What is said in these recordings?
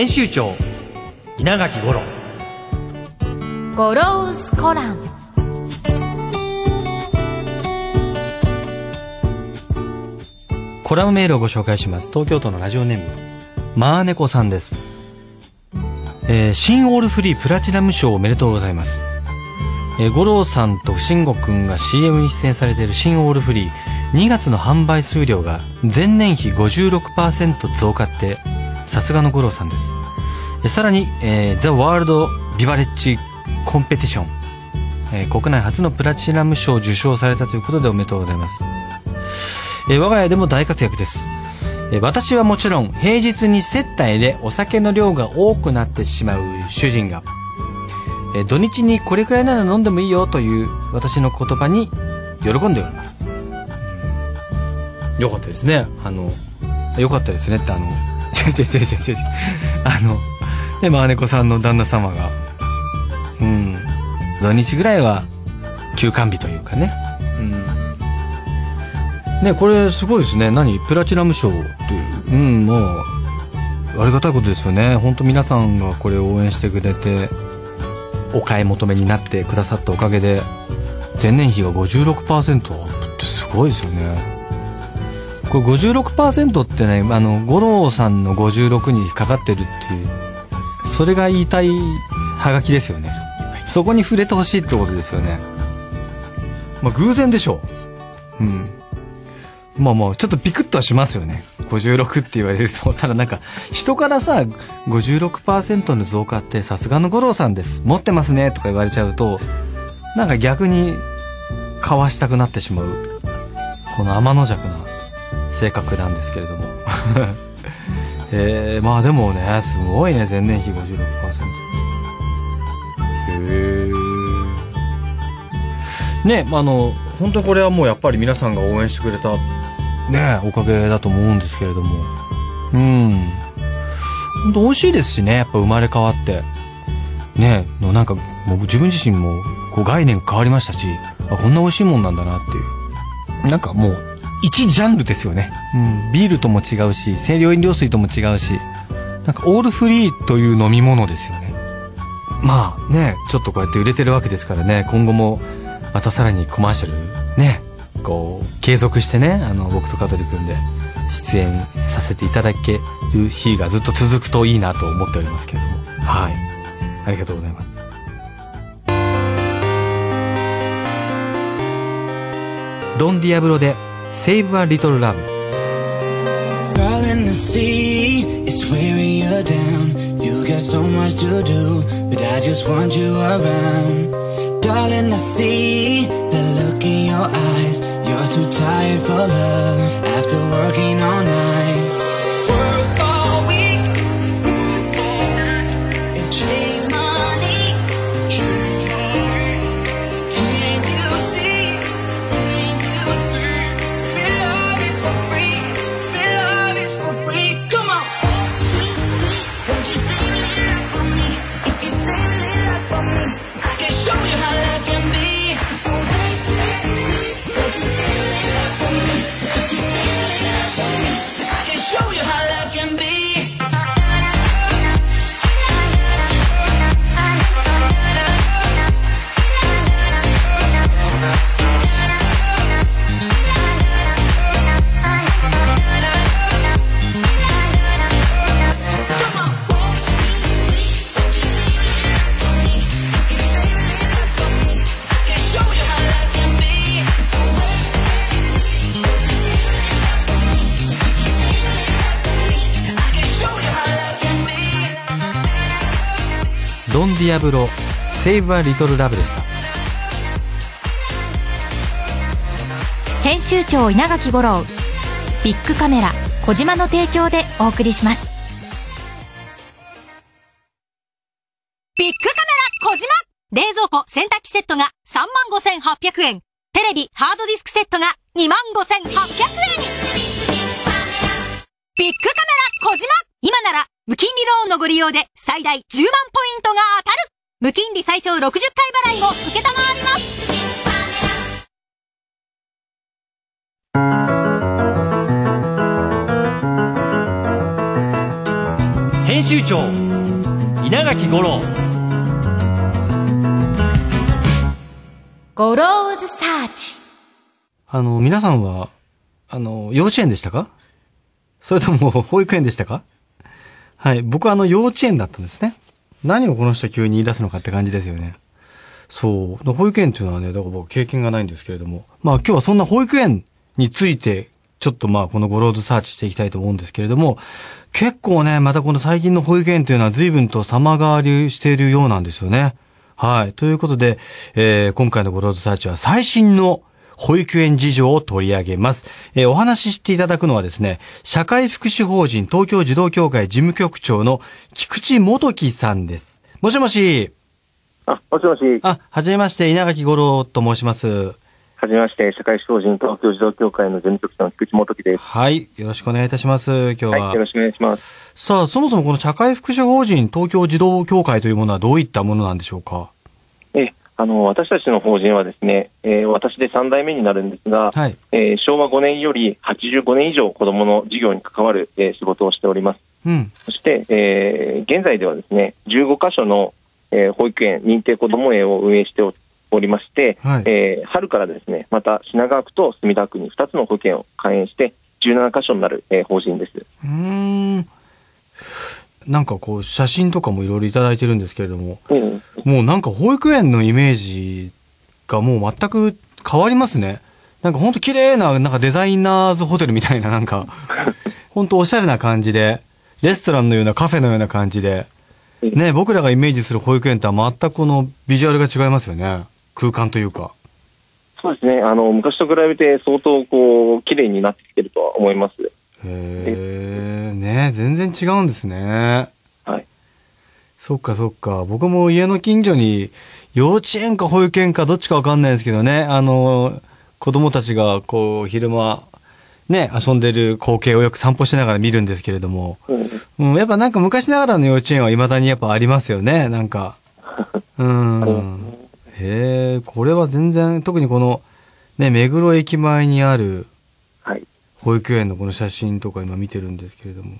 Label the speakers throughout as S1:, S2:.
S1: 編集長稲垣五郎。
S2: ゴロウスコラム
S1: コラムメールをご紹介します。東京都のラジオネームマーネコさんです。えー新オールフリープラチナム賞おめでとうございます。えー五郎さんと慎吾くんが CM に出演されている新オールフリー。2月の販売数量が前年比56%増加ってさすがの五郎さんですさらに、えー、ザ・ワールド・ビバレッジ・コンペティション、えー国内初のプラチナム賞を受賞されたということでおめでとうございますえー我が家でも大活躍です。えー私はもちろん平日に接待でお酒の量が多くなってしまう主人が、えー土日にこれくらいなら飲んでもいいよという私の言葉に喜んでおります。よかったですね。あの、よかったですねってあの、違う違う違う違う違う。あの、ね、マーネコさんの旦那様が、うん、土日ぐらいは休館日というかね。うん。ね、これすごいですね。何？プラチナム賞っていう。うん、もう、ありがたいことですよね。本当皆さんがこれを応援してくれて、お買い求めになってくださったおかげで、前年比が56%アップってすごいですよね。これ56%ってね、あの、五郎さんの56にかかってるっていう、それが言いたいハガキですよね。そこに触れてほしいってことですよね。まあ、偶然でしょう。うん。まあまあ、ちょっとピクッとはしますよね。56って言われると。ただなんか、人からさ、56%の増加ってさすがの五郎さんです。持ってますね。とか言われちゃうと、なんか逆に、かわしたくなってしまう。この天の弱な性格なんですけれども。えー、まあでもね、すごいね、前年比56%。へー。ね、あの、本当これはもうやっぱり皆さんが応援してくれた、ね、おかげだと思うんですけれども。うん。本当美味しいですしね、やっぱ生まれ変わって。ね、のなんか、もう自分自身も、こう概念変わりましたし、あ、こんな美味しいもんなんだなっていう。なんかもう、一ジャンルですよね。うん。ビールとも違うし、清涼飲料水とも違うし、なんかオールフリーという飲み物ですよね。まあね、ちょっとこうやって売れてるわけですからね、今後も、またさらにコマーシャル、ね、こう、継続してね、あの、僕と香取君で出演させていただける日がずっと続くといいなと思っておりますけれども。はい。ありがとうございます。ドン・ディアブロで、Save a Little
S3: Love。Darling, the sea is wearing you down. You got so much to do, but I just want you around. Darling, I see the look in your eyes. You're too tired for love after working all night.
S1: ディアブロ、Save a Little Love でした。
S2: 編集長稲垣吾郎ビッグカメラ小島の提供でお送りします
S4: ビッグカメラ小島冷蔵庫洗濯機セットが35,800円。テレビ、ハードディスクセットが25,800円。ビッグカメラ小島今なら無金利ローンのご利用で最大10万ポイントが当たる。無金利最長60回払いも受けたまわります。
S5: 編集長稲垣吾郎。
S2: ゴローズサーチ。
S1: あの、皆さんは、あの、幼稚園でしたか？それとも保育園でしたか？はい。僕はあの、幼稚園だったんですね。何をこの人急に言い出すのかって感じですよね。そう。保育園っていうのはね、だから僕経験がないんですけれども。まあ今日はそんな保育園について、ちょっとまあこのゴローズサーチしていきたいと思うんですけれども、結構ね、またこの最近の保育園というのは随分と様変わりしているようなんですよね。はい。ということで、えー今回のゴローズサーチは最新の保育園事情を取り上げます。えーお話ししていただくのはですね、社会福祉法人東京児童協会事務局長の菊池元樹さんです。もしもし。
S6: あ、もしもし、
S1: あ、はじめまして、稲垣五郎と申します。
S6: はじめまして、社会福祉法人東京児童協会の事務局長の菊池元樹です。
S1: はい。よろしくお願いいたします。今日は。
S6: はい、よろしくお願いします。
S1: さあ、そもそもこの社会福祉法人東京児童協会というものはどういったものなんでしょうか？
S6: え、あの、私たちの法人はですね、えー私で3代目になるんですが、
S1: はい。
S6: えー昭和5年より85年以上子どもの事業に関わる、えー仕事をしております。
S1: うん。
S6: そして、えー現在ではですね、15カ所の、えー保育園、認定こども園を運営しておおりまして、
S1: はい
S6: えー春からですね、また品川区と墨田区に2つの保育園を開園して、17カ所になる、えー法人です。
S1: うーん。なんかこう、写真とかもいろいろいただいてるんですけれども、
S6: えー
S1: もうなんか保育園のイメージがもう全く変わりますね。なんかほんと綺麗な、なんかデザイナーズホテルみたいななんか、ほんとおしゃれな感じで、レストランのようなカフェのような感じで、ね、僕らがイメージする保育園とは全くこのビジュアルが違いますよね。空間というか。
S6: そうですね。あの、昔と比べて相当こう、綺麗になってきてるとは思います。
S1: へえ、ね全然違うんですね。
S6: はい。
S1: そっかそっか。僕も家の近所に幼稚園か保育園かどっちかわかんないですけどね。あの、子供たちがこう昼間、ね、遊んでる光景をよく散歩しながら見るんですけれども。
S6: うん
S1: うん、やっぱなんか昔ながらの幼稚園は未だにやっぱありますよね。なんか。うん。へえ、これは全然、特にこの、ね、目黒駅前にある
S6: はい。
S1: 保育園のこの写真とか今見てるんですけれども。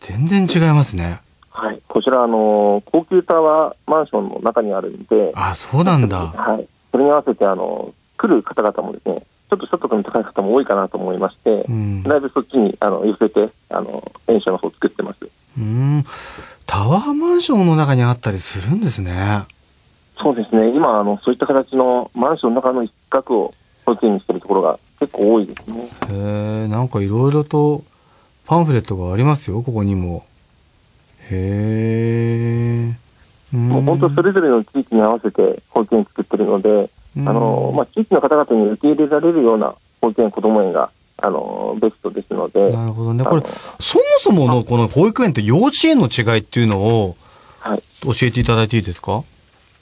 S1: 全然違いますね。
S6: はい。こちら、あの、高級タワーマンションの中にあるんで、
S1: あ、そうなんだ。
S6: はい。それに合わせて、あの、来る方々もですね、ちょっと所得の高い方も多いかなと思いまして、
S1: うん。
S6: だいぶそっちにあの寄せて、あの、園舎の方を作ってます。
S1: うん。タワーマンションの中にあったりするんですね。
S6: そうですね。今、あの、そういった形のマンションの中の一角を保育園にしてるところが結構多いですね。
S1: へえ、なんかいろいろとパンフレットがありますよ、ここにも。へえ。ん
S6: もう本当それぞれの地域に合わせて保育園作ってるので、
S1: うん
S6: あの、まあ、地域の方々に受け入れられるような保育園、こども園が、あの、ベストですので、
S1: なるほどね。これそもそものこの保育園と幼稚園の違いっていうのを
S6: はい。
S1: 教えていただいていいですか？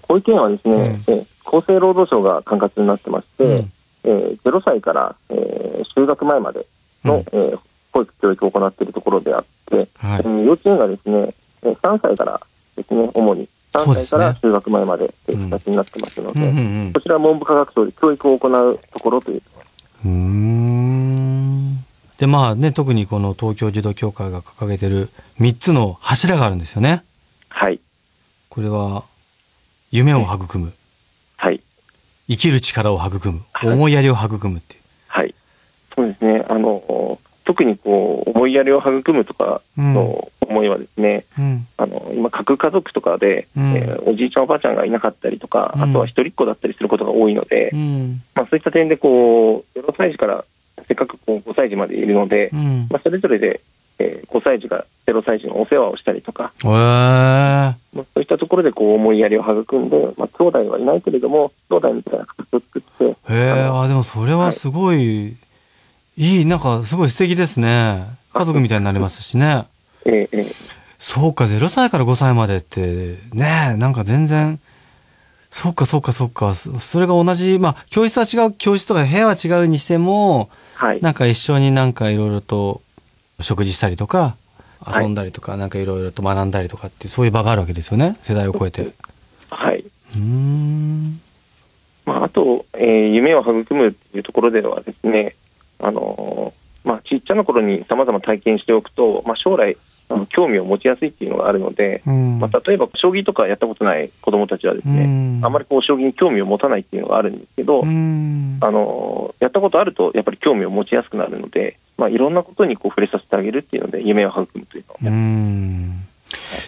S6: 保育園はですね、
S1: うん
S6: えー厚生労働省が管轄になってまして、
S1: うん
S6: えー0歳から、えー就学前までの、
S1: うん
S6: えー保育教育を行っているところであって、
S1: はい
S6: えー幼稚園がですね、えー3歳からですね、主に3
S1: そうですね
S6: 歳から就学前までという形になってますので、こちらは文部科学省で教育を行うところという
S1: うーん。で、まあね、特にこの東京児童協会が掲げてる3つの柱があるんですよね。
S6: はい。
S1: これは、夢を育む。
S6: はい。
S1: 生きる力を育む。
S6: はい
S1: 思いやりを育むっていう。
S6: はい。そうですね。あの、特にこう、思いやりを育むとかの思いはですね、
S1: うん。
S6: あの、今、核家族とかで、
S1: うん
S6: えーおじいちゃんおばあちゃんがいなかったりとか、
S1: うん
S6: あとは一人っ子だったりすることが多いので、
S1: うん。
S6: まあそういった点でこう、0歳児からせっかくこう5歳児までいるので、
S1: うん。
S6: まあそれぞれで、えー5歳児が0歳児のお世話をしたりとか、
S1: えー。
S6: まあ、そういったところでこう思いやりを育んで、まあ、兄弟はいないけれども、兄弟みたいな形を作って、
S1: へえ、
S6: あ
S1: でもそれはすごい、いい、なんかすごい素敵ですね。家族みたいになりますしね。
S6: ええええ
S1: そうか、0歳から5歳までって、ねえ、なんか全然、そうか、そうか、そうか、そそれが同じ、まあ、教室は違う、教室とか部屋は違うにしても、
S6: はい。
S1: なんか一緒になんかいろいろと食事したりとか、
S6: はい
S1: 遊んだりとか、なんかいろいろと学んだりとかっていう、そういう場があるわけですよね。世代を超えて。う
S6: はい。
S1: ーん。
S6: まあ、あと、えー夢を育むっていうところではですね、あのーまあ、ちっちゃな頃に様々体験しておくと、まあ、将来、あの興味を持ちやすいっていうのがあるので、
S1: うん。
S6: まあ、例えば将棋とかやったことない子どもたちはですね、
S1: うん
S6: あまりこう将棋に興味を持たないっていうのがあるんですけど、
S1: うん。
S6: あのやったことあるとやっぱり興味を持ちやすくなるので、まあ、いろんなことにこう触れさせてあげるっていうので夢を育むというのを
S1: うん。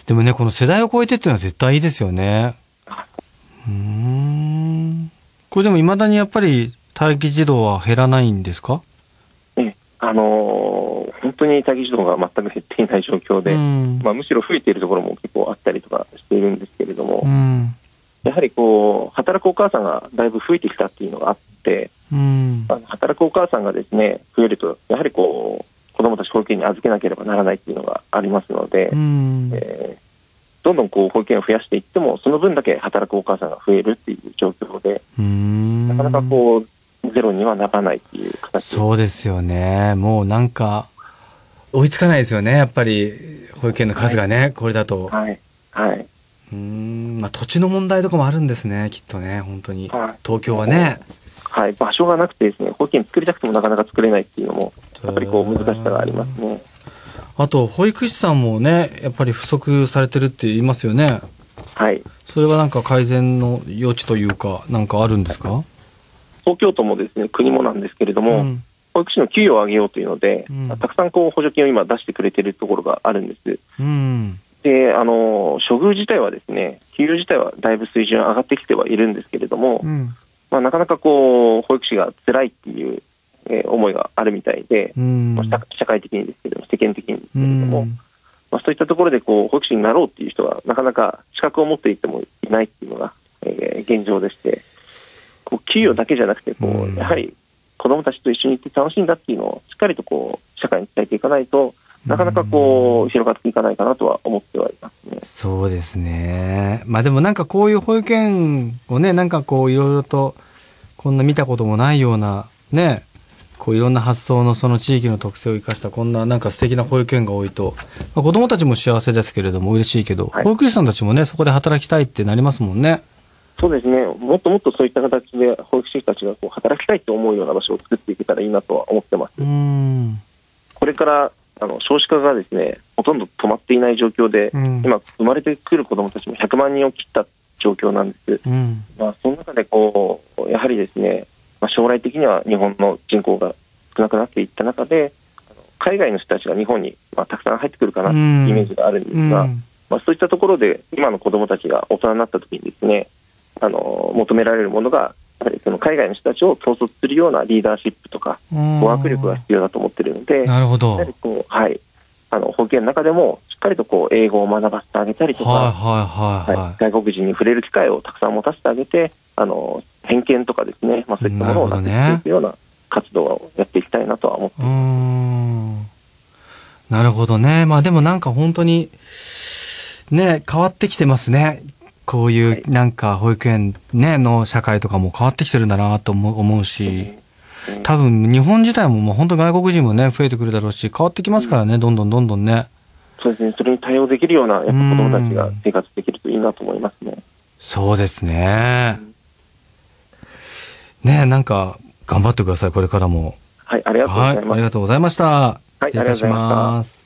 S1: でもね、この世代を超えてっていうのは絶対いいですよね。うーん。これでも未だにやっぱり待機児童は減らないんですか？
S6: えあのー本当に待機児童が全く減っていない状況で、
S1: うん。
S6: まあ、むしろ増えているところも結構あったりとかしているんですけれども、
S1: うん。
S6: やはりこう働くお母さんがだいぶ増えてきたっていうのがあって、
S1: うん。
S6: あの働くお母さんがですね増えると、やはりこう子どもたち保育園に預けなければならないっていうのがありますので、
S1: うん。
S6: えーどんどんこう保育園を増やしていっても、その分だけ働くお母さんが増えるっていう状況で、
S1: うん。
S6: なかなかこう、ゼロにはならないっていう形で
S1: そうですよね。もうなんか、追いつかないですよね。やっぱり、保育園の数がね、これだと。
S6: はい。はい。
S1: うーん。まあ土地の問題とかもあるんですね、きっとね、本当に。
S6: はい
S1: 東京はね。
S6: はい。場所がなくてですね、保育園作りたくてもなかなか作れないっていうのも、やっぱりこう、難しさがありますね。
S1: あと、保育士さんもね、やっぱり不足されてるって言いますよね。
S6: はい。
S1: それはなんか改善の余地というか、なんかあるんですか？
S6: 東京都もですね、国もなんですけれども、
S1: うん。
S6: 保育士の給与を上げようというので、
S1: うん
S6: たくさんこう補助金を今出してくれてるところがあるんです。
S1: うん。
S6: で、あの、処遇自体はですね、給与自体はだいぶ水準上がってきてはいるんですけれども、
S1: うん。
S6: まあ、なかなかこう、保育士が辛いっていう、えー思いがあるみたいで、
S1: うん。
S6: まあ社社会的にですけれども、世間的にですけ
S1: う
S6: れども、
S1: ん。
S6: まあ、そういったところでこう保育士になろうっていう人は、なかなか資格を持っていてもいないっていうのが、えー現状でして、こう給与だけじゃなくてこう、
S1: うん
S6: やはり子どもたちと一緒に行って楽しいんだっていうのをしっかりとこう社会に伝えていかないと、なかなかこう広がっていかないかなとは思ってはいますね。
S1: そうですね。まあでもなんかこういう保育園をね、なんかこういろいろと、こんな見たこともないような、ね、こういろんな発想のその地域の特性を生かしたこんななんか素敵な保育園が多いと、まあ、子供たちも幸せですけれども嬉しいけど、
S6: はい
S1: 保育士さんたちもね、そこで働きたいってなりますもんね。
S6: そうですね、もっともっとそういった形で保育士たちがこう働きたいと思うような場所を作っていけたらいいなとは思ってます。
S1: うーん。
S6: これからあの少子化がですねほとんど止まっていない状況で、
S1: うん
S6: 今、生まれてくる子どもたちも100万人を切った状況なんです。
S1: うん。
S6: まあ、その中でこう、やはりですね、まあ、将来的には日本の人口が少なくなっていった中で、海外の人たちが日本に、まあ、たくさん入ってくるかなというイメージがあるんですが、
S1: うん
S6: まあ、そういったところで、今の子どもたちが大人になった時にですね、あの求められるものが、その海外の人たちを統率するようなリーダーシップとか、語学力が必要だと思ってるので、
S1: なるほど。
S6: こう、はい、あの保育園の中でも、しっかりとこう英語を学ばせてあげたりとか、
S1: はいはいはいは
S6: はい、外国人に触れる機会をたくさん持たせてあげて、あの偏見とかですね、まあ、そういったものをなくしていくような活動をやっていきたいなとは思って
S1: い。うーん。なるほどね。まあでもなんか本当に、ね、変わってきてますね。こういうなんか保育園ね、の社会とかも変わってきてるんだなと思うし、多分日本自体ももう本当外国人もね、増えてくるだろうし、変わってきますからね、どんどんどんどんね。
S6: そうですね、それに対応できるような、やっぱ子どもたちが生活できるといいなと思いますね。
S1: そうですね。ねなんか、頑張ってください、これからも。
S6: はい、ありがとうご
S1: はい、
S6: ざいます。
S1: ありがとうございました。
S6: い
S1: 失礼いたします。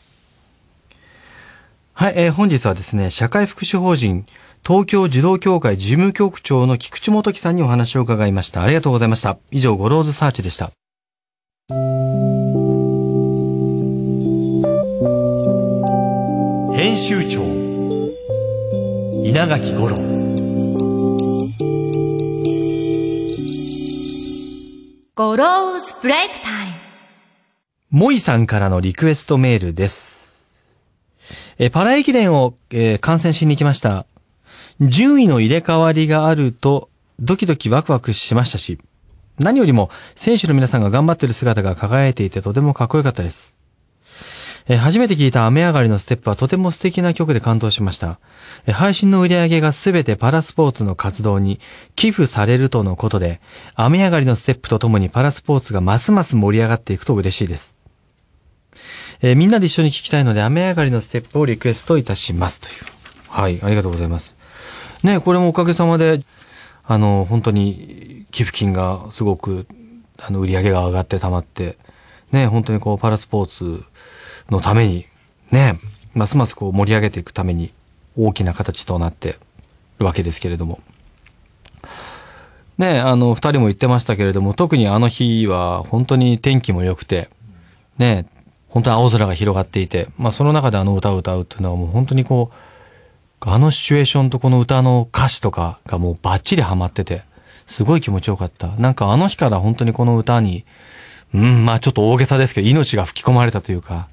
S1: はい、えー本日はですね、社会福祉法人東京児童協会事務局長の菊池元樹さんにお話を伺いました。ありがとうございました。以上、ゴローズサーチでした。
S5: 編集長稲垣五郎
S2: ゴローズブレイクタイム。
S1: モイさんからのリクエストメールです。えーパラ駅伝を、えー観戦しに行きました。順位の入れ替わりがあると、ドキドキワクワクしましたし、何よりも選手の皆さんが頑張ってる姿が輝いていてとてもかっこよかったです。え初めて聞いた雨上がりのステップはとても素敵な曲で感動しました。え配信の売り上げがすべてパラスポーツの活動に寄付されるとのことで、雨上がりのステップとともにパラスポーツがますます盛り上がっていくと嬉しいです。えーみんなで一緒に聞きたいので、雨上がりのステップをリクエストいたします。という。はい、ありがとうございます。ね、これもおかげさまで、あの、本当に寄付金がすごく、あの、売り上げが上がって溜まって、ね、本当にこう、パラスポーツのために、ね、ますますこう盛り上げていくために大きな形となってるわけですけれども。ね、あの、二人も言ってましたけれども、特にあの日は本当に天気も良くて、ね、本当に青空が広がっていて、まあその中であの歌を歌うっていうのはもう本当にこう、あのシチュエーションとこの歌の歌詞とかがもうバッチリハマってて、すごい気持ちよかった。なんかあの日から本当にこの歌に、うん、まあちょっと大げさですけど、命が吹き込まれたというか、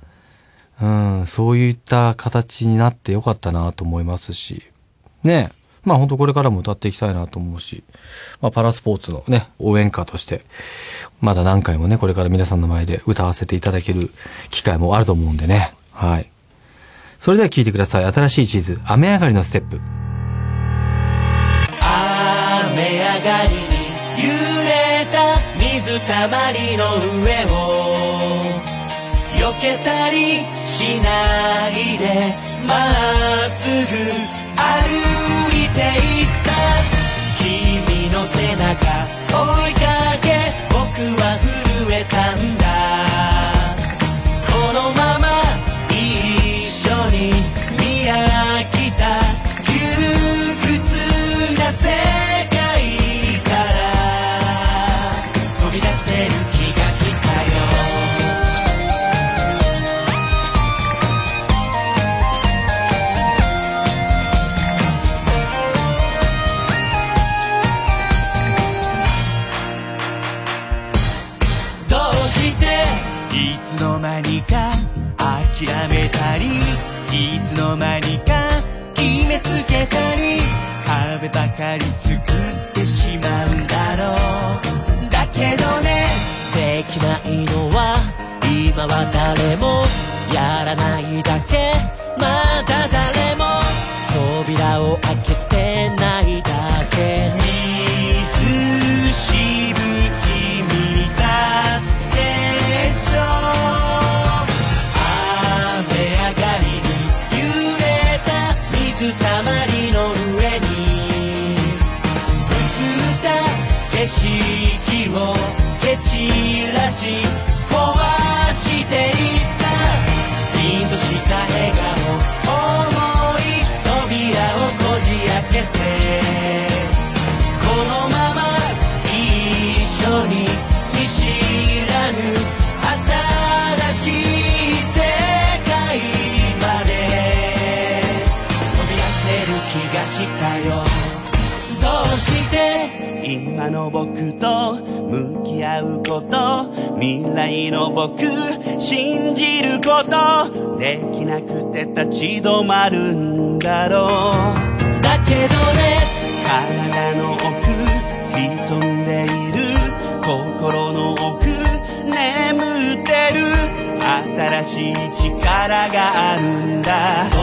S1: うん、そういった形になってよかったなと思いますし、ねえまあ本当これからも歌っていきたいなと思うし、まあパラスポーツのね、応援歌として、まだ何回もね、これから皆さんの前で歌わせていただける機会もあると思うんでね。はい。それでは聴いてください。新しい地図、雨上がりのステップ。
S7: 雨上がりに揺れた水たまりの上を避けたりしないでまっすぐ歩いていった君の背中景色を蹴散らし壊していった。凛とした笑顔思い扉をこじ開けて。の僕と向き合うこと未来の僕信じることできなくて立ち止まるんだろう。だけどね体の奥潜んでいる心の奥眠ってる。新しい力があるんだ。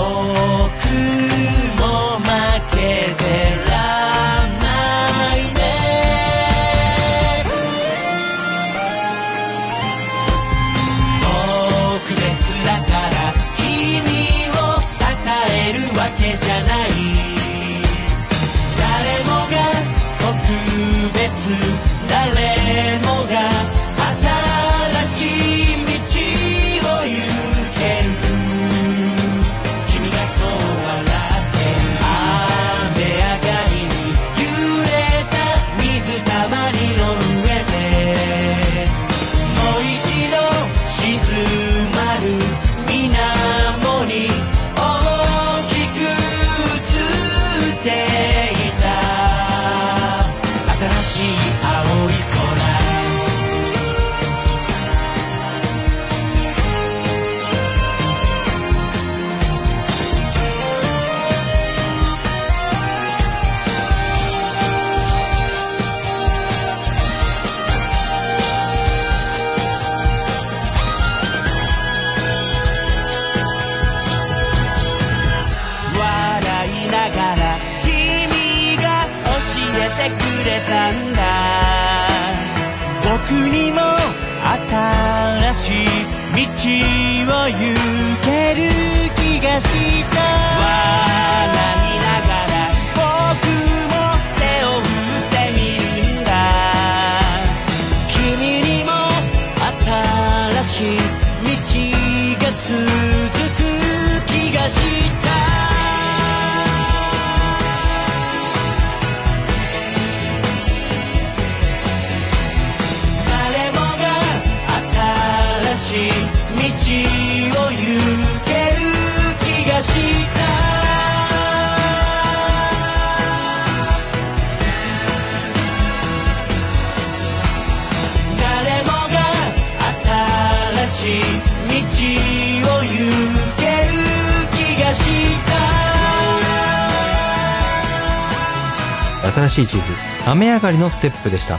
S7: しい
S1: 地図雨上がりのステップでした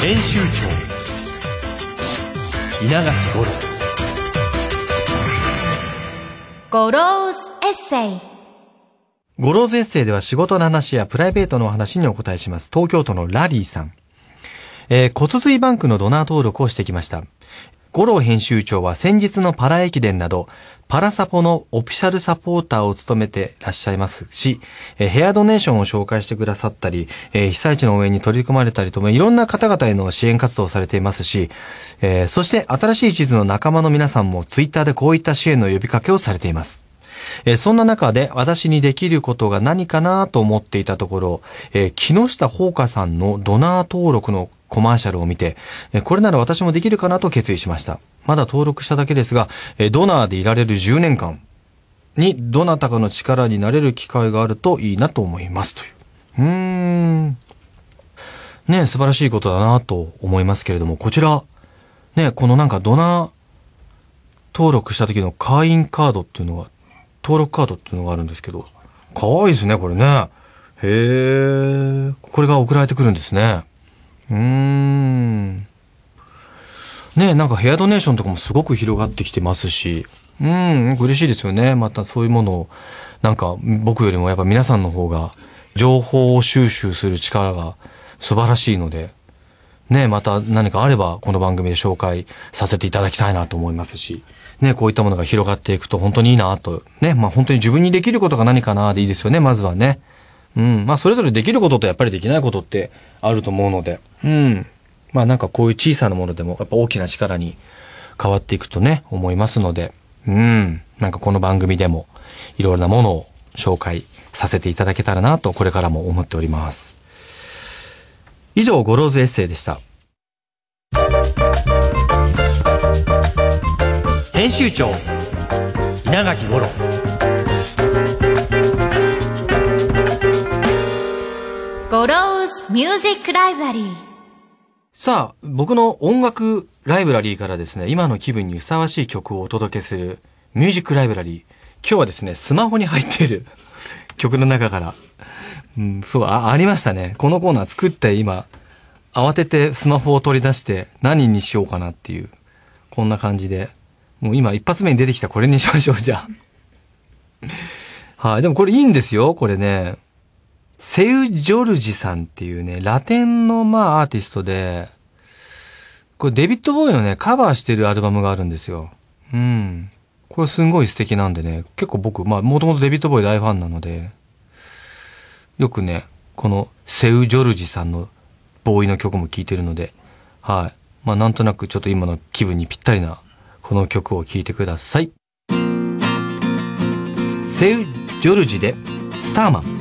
S5: 編集長稲垣五郎
S2: ゴローズエッセイ
S1: ゴローズエッセイでは仕事の話やプライベートのお話にお答えします。東京都のラリーさん。えー骨髄バンクのドナー登録をしてきました。五郎編集長は先日のパラ駅伝など、パラサポのオフィシャルサポーターを務めてらっしゃいますし、えヘアドネーションを紹介してくださったり、え被災地の応援に取り組まれたりとも、いろんな方々への支援活動をされていますし、えそして新しい地図の仲間の皆さんもツイッターでこういった支援の呼びかけをされています。えーそんな中で私にできることが何かなと思っていたところ、えー木下ほうかさんのドナー登録のコマーシャルを見て、えこれなら私もできるかなと決意しました。まだ登録しただけですが、えドナーでいられる10年間にどなたかの力になれる機会があるといいなと思いますという。うーん。ね素晴らしいことだなと思いますけれども、こちら、ねこのなんかドナー登録した時の会員カードっていうのが、登録カードっていうのがあるんですけど、かわいいですね、これね。へえ、これが送られてくるんですね。うーん。ねなんかヘアドネーションとかもすごく広がってきてますし、うん、嬉しいですよね。またそういうものを、なんか僕よりもやっぱ皆さんの方が情報を収集する力が素晴らしいので、ね、また何かあればこの番組で紹介させていただきたいなと思いますし、ね、こういったものが広がっていくと本当にいいなと、ね、まあ本当に自分にできることが何かなでいいですよね、まずはね。うん、まあそれぞれできることとやっぱりできないことってあると思うので、うん。まあなんかこういう小さなものでもやっぱ大きな力に変わっていくとね、思いますので、うん。なんかこの番組でもいろいろなものを紹介させていただけたらなとこれからも思っております。以上、ゴローズエッセイでした。
S5: 編集長稲垣五郎
S2: ゴローズミュージックライブラリー
S1: さあ、僕の音楽ライブラリーからですね、今の気分にふさわしい曲をお届けするミュージックライブラリー。今日はですね、スマホに入っている 曲の中から、うん、そう、あ、ありましたね。このコーナー作って今、慌ててスマホを取り出して何にしようかなっていう、こんな感じで。もう今一発目に出てきたこれにしましょう、じゃあ。はい、でもこれいいんですよ、これね。セウ・ジョルジさんっていうね、ラテンのまあアーティストで、これデビッド・ボーイのね、カバーしてるアルバムがあるんですよ。うん。これすんごい素敵なんでね、結構僕、まあもともとデビッド・ボーイ大ファンなので、よくね、このセウ・ジョルジさんのボーイの曲も聴いてるので、はい。まあなんとなくちょっと今の気分にぴったりなこの曲を聴いてください。セウ・ジョルジでスターマン。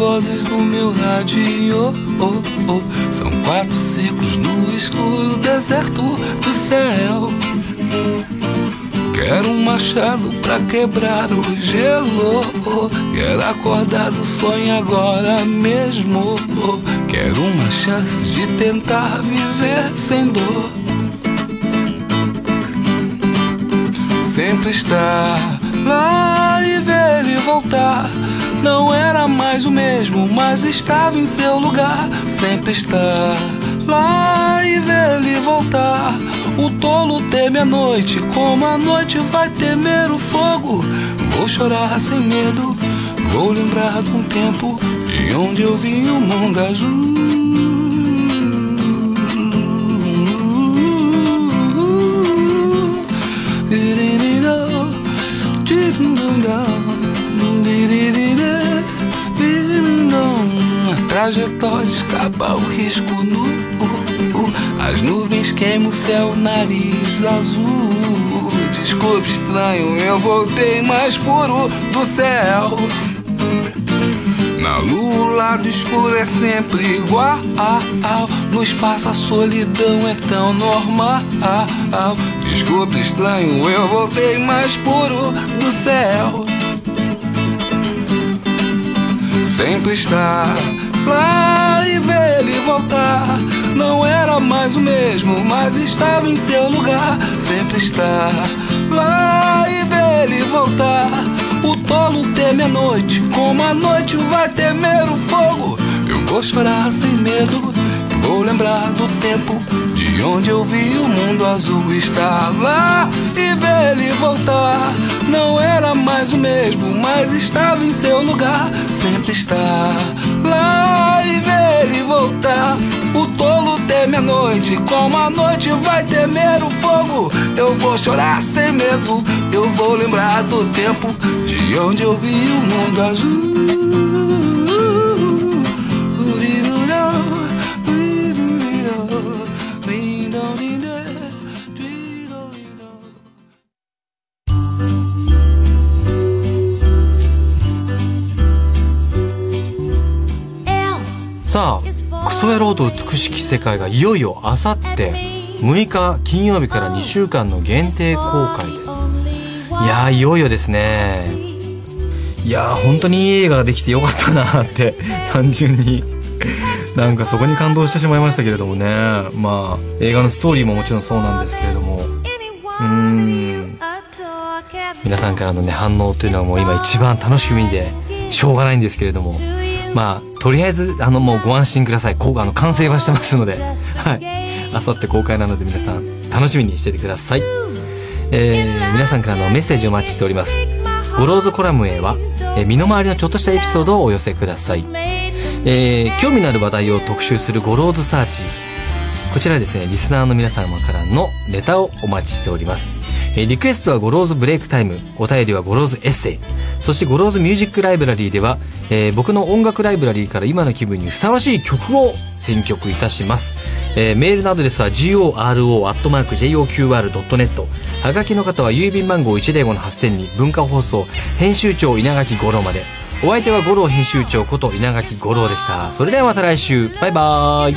S8: Vozes no meu rádio. oh, oh. São quatro ciclos no escuro deserto do céu. Quero um machado pra quebrar o gelo. Quero acordar do sonho agora mesmo. Quero uma chance de tentar viver sem dor. Sempre estar lá e ver ele voltar. Não era mais o mesmo, mas estava em seu lugar. Sempre estar lá e ver ele voltar. O tolo teme a noite, como a noite vai temer o fogo. Vou chorar sem medo, vou lembrar de um tempo de onde eu vi o mundo azul. Trajetória escapa o risco nu. As nuvens queimam o céu, nariz azul. Desculpe, estranho, eu voltei mais puro do céu. Na lua, o lado escuro é sempre igual. No espaço, a solidão é tão normal. Desculpe, estranho, eu voltei mais puro do céu. Sempre estar lá e ver ele voltar. Não era mais o mesmo, mas estava em seu lugar. Sempre estar lá e ver ele voltar. O tolo teme a noite, como a noite vai temer o fogo. Eu vou chorar sem medo, vou lembrar do tempo de onde eu vi o mundo azul estar lá e ver ele voltar. Não era mais o mesmo, mas estava em seu lugar. Sempre estar lá e ver ele voltar. O tolo teme a noite, como a noite vai temer o fogo. Eu vou chorar sem medo, eu vou lembrar do tempo de onde eu vi o mundo azul.
S1: あクソ野郎と美しき世界がいよいよあさって6日金曜日から2週間の限定公開です。いやーいよいよですね。いやー本当にいい映画ができてよかったなって単純に。なんかそこに感動してしまいましたけれどもね。まあ映画のストーリーももちろんそうなんですけれども。うーん。皆さんからのね反応というのはもう今一番楽しみでしょうがないんですけれども。まあとりあえずあのもうご安心ください。こうあの完成はしてますので。はい。あさって公開なので皆さん楽しみにしててください。えー皆さんからのメッセージをお待ちしております。ゴローズコラムへは、えー身の回りのちょっとしたエピソードをお寄せください。えー興味のある話題を特集するゴローズサーチ。こちらですねリスナーの皆様からのネタをお待ちしております。え、リクエストは Goro's Break Time。お便りは Goro's Essay。そして Goro's Music Library では、えー、僕の音楽ライブラリーから今の気分にふさわしい曲を選曲いたします、えー、メールのアドレスは goro.joqr.net はがきの方は郵便番号105-8000に文化放送編集長稲垣五郎まで。お相手は五郎編集長こと稲垣五郎でした。それではまた来週。バイバーイ。